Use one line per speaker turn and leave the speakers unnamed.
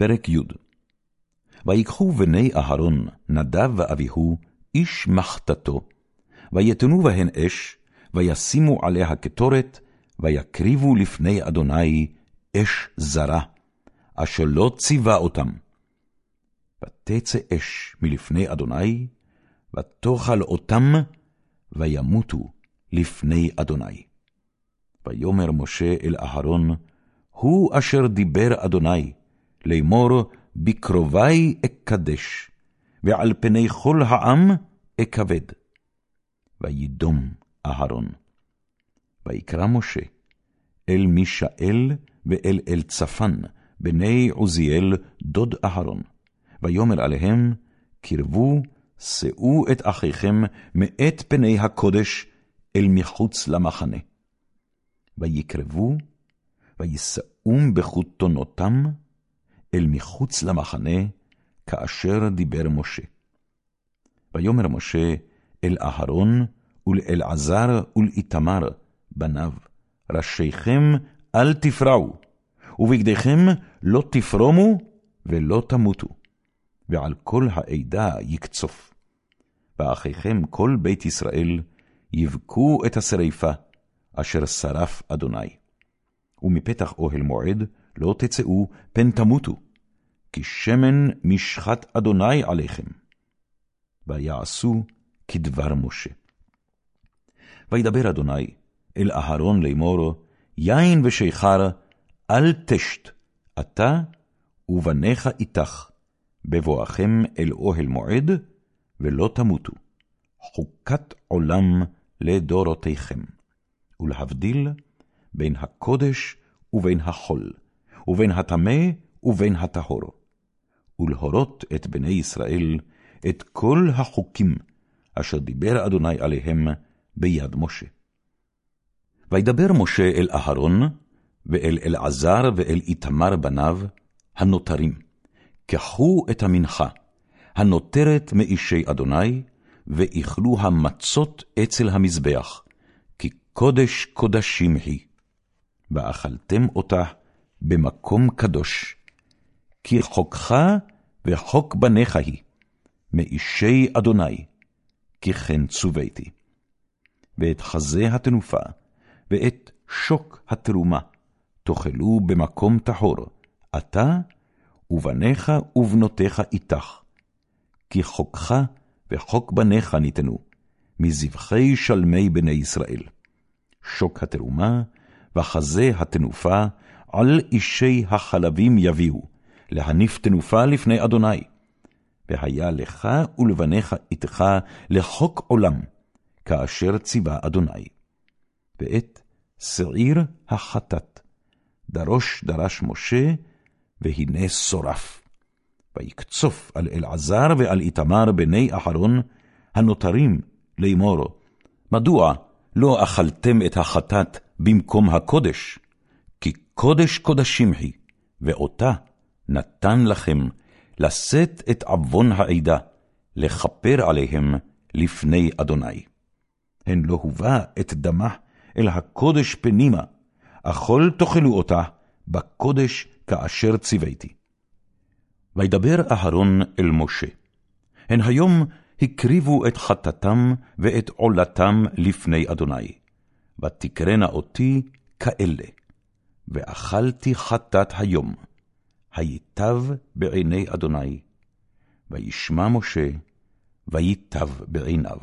פרק י. ויקחו בני אהרון, נדב ואביהו, איש מחתתו, ויתנו בהן אש, וישימו עליה קטורת, ויקריבו לפני אדוני אש זרה, אשר לא ציווה אותם. ותצא אש מלפני אדוני, ותאכל אותם, וימותו לפני אדוני. ויאמר משה אל אהרון, הוא אשר דיבר אדוני, לאמור, בקרובי אקדש, ועל פני כל העם אכבד. וידום אהרון. ויקרא משה אל מישאל ואל אלצפן, בני עוזיאל, דוד אהרון. ויאמר עליהם, קרבו, שאו את אחיכם מאת פני הקודש אל מחוץ למחנה. ויקרבו, וישאום בחותונותם אל מחוץ למחנה, כאשר דיבר משה. ויאמר משה אל אהרון, ולאלעזר ולאיתמר, בניו, ראשיכם אל תפרעו, ובגדיכם לא תפרומו ולא תמותו, ועל כל העדה יקצוף. ואחיכם כל בית ישראל יבכו את השריפה, אשר שרף אדוני. ומפתח אוהל מועד לא תצאו, פן תמותו, כי שמן משחת אדוני עליכם. ויעשו כדבר משה. וידבר אדוני אל אהרון לאמור, יין ושיכר, אל תשת, אתה ובניך איתך, בבואכם אל אוהל מועד, ולא תמותו. חוקת עולם לדורותיכם, ולהבדיל בין הקודש ובין החול, ובין הטמא ובין הטהור, ולהורות את בני ישראל את כל החוקים אשר דיבר אדוני עליהם ביד משה. וידבר משה אל אהרון, ואל אלעזר ואל איתמר בניו, הנותרים, קחו את המנחה, הנותרת מאישי אדוני, ואיכלו המצות אצל המזבח, כי קודש קודשים היא. ואכלתם אותה במקום קדוש, כי חוקך וחוק בניך היא, מאישי אדוני, כי כן צוויתי. ואת חזה התנופה, ואת שוק התרומה, תאכלו במקום טהור, אתה ובניך ובנותיך איתך. כי חוקך וחוק בניך ניתנו, מזבחי שלמי בני ישראל. שוק התרומה, וחזה התנופה, על אישי החלבים יביאו, להניף תנופה לפני אדוני. והיה לך ולבניך איתך לחוק עולם, כאשר ציווה אדוני. ואת שעיר החטאת, דרוש דרש משה, והנה שורף. ויקצוף על אלעזר ועל איתמר בני אהרון, הנותרים לאמור, מדוע לא אכלתם את החטאת במקום הקודש? קודש קודשים היא, ואותה נתן לכם לשאת את עוון העדה, לכפר עליהם לפני אדוני. הן לא הובא את דמה אל הקודש פנימה, אכול תאכלו אותה בקודש כאשר ציוויתי. וידבר אהרון אל משה, הן היום הקריבו את חטאתם ואת עולתם לפני אדוני, ותקרנה אותי כאלה, ואכלתי חטאת היום, היטב בעיני אדוני, וישמע משה, ויטב בעיניו.